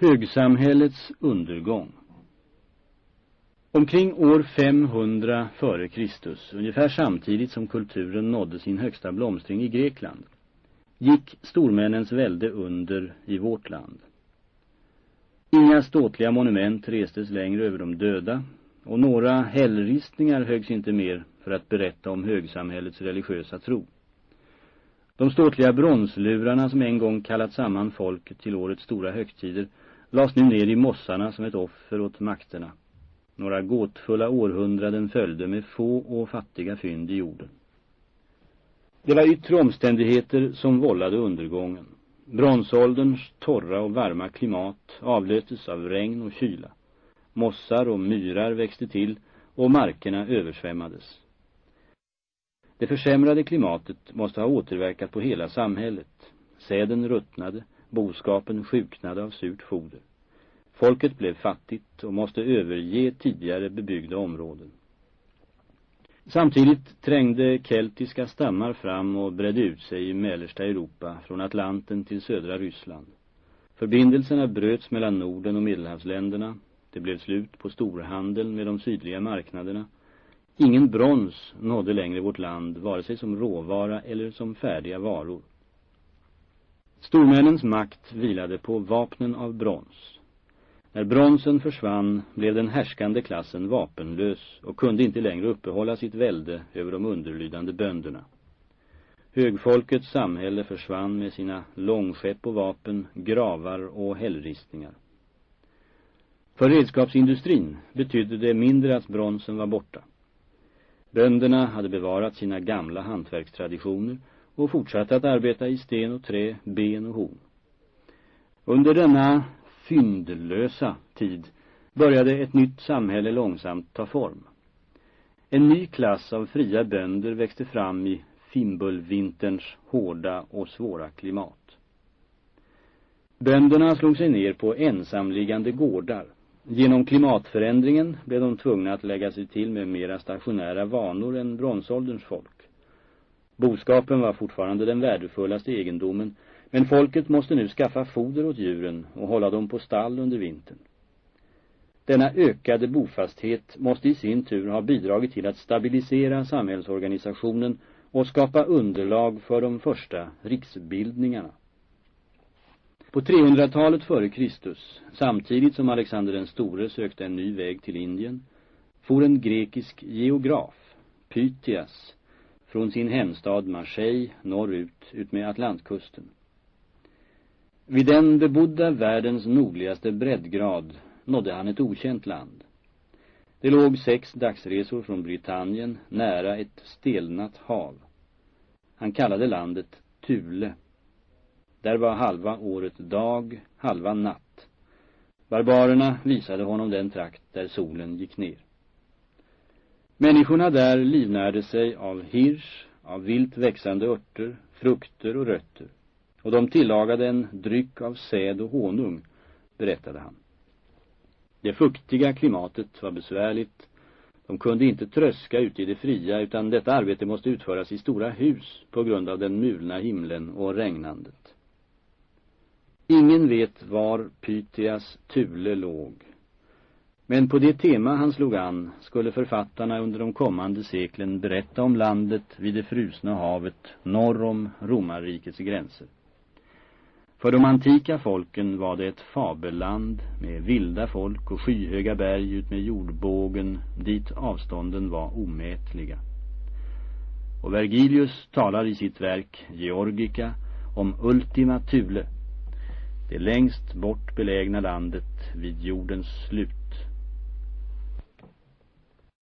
Högsamhällets undergång Omkring år 500 före Kristus, ungefär samtidigt som kulturen nådde sin högsta blomstring i Grekland, gick stormännens välde under i vårt land. Inga ståtliga monument restes längre över de döda, och några hällristningar högs inte mer för att berätta om högsamhällets religiösa tro. De ståtliga bronslurarna som en gång kallat samman folket till årets stora högtider lades nu ner i mossarna som ett offer åt makterna. Några gåtfulla århundraden följde med få och fattiga fynd i jorden. Det var yttre omständigheter som vållade undergången. Bronsålderns torra och varma klimat avlöstes av regn och kyla. Mossar och myrar växte till och markerna översvämmades. Det försämrade klimatet måste ha återverkat på hela samhället. Säden ruttnade, boskapen sjuknade av surt foder. Folket blev fattigt och måste överge tidigare bebyggda områden. Samtidigt trängde keltiska stammar fram och bredde ut sig i mellersta Europa från Atlanten till södra Ryssland. Förbindelserna bröts mellan Norden och Medelhavsländerna. Det blev slut på storhandeln med de sydliga marknaderna. Ingen brons nådde längre vårt land, vare sig som råvara eller som färdiga varor. Stormännens makt vilade på vapnen av brons. När bronsen försvann blev den härskande klassen vapenlös och kunde inte längre uppehålla sitt välde över de underlydande bönderna. Högfolkets samhälle försvann med sina långskepp och vapen, gravar och hällristningar. För redskapsindustrin betydde det mindre att bronsen var borta. Bönderna hade bevarat sina gamla hantverkstraditioner och fortsatte att arbeta i sten och trä, ben och horn. Under denna fyndlösa tid började ett nytt samhälle långsamt ta form. En ny klass av fria bönder växte fram i Fimbulvinterns hårda och svåra klimat. Bönderna slog sig ner på ensamliggande gårdar. Genom klimatförändringen blev de tvungna att lägga sig till med mera stationära vanor än bronsålderns folk. Boskapen var fortfarande den värdefullaste egendomen men folket måste nu skaffa foder åt djuren och hålla dem på stall under vintern. Denna ökade bofasthet måste i sin tur ha bidragit till att stabilisera samhällsorganisationen och skapa underlag för de första riksbildningarna. På 300-talet före Kristus, samtidigt som Alexander den store sökte en ny väg till Indien, for en grekisk geograf, Pythias, från sin hemstad Marseille norrut utmed Atlantkusten. Vid den bebodda världens nordligaste breddgrad nådde han ett okänt land. Det låg sex dagsresor från Britannien nära ett stelnat hav. Han kallade landet Tule. Där var halva året dag, halva natt. Barbarerna visade honom den trakt där solen gick ner. Människorna där livnärde sig av hirs, av vilt växande örter, frukter och rötter och de tillagade en dryck av säd och honung, berättade han. Det fuktiga klimatet var besvärligt. De kunde inte tröska ute i det fria utan detta arbete måste utföras i stora hus på grund av den mulna himlen och regnandet. Ingen vet var Pythias Tule låg. Men på det tema han slog an skulle författarna under de kommande seklen berätta om landet vid det frusna havet norr om romarrikets gränser. För de antika folken var det ett fabelland med vilda folk och skyhöga berg ut med jordbågen dit avstånden var omätliga. Och Vergilius talar i sitt verk Georgica om Ultima Thule, det längst bort belägna landet vid jordens slut.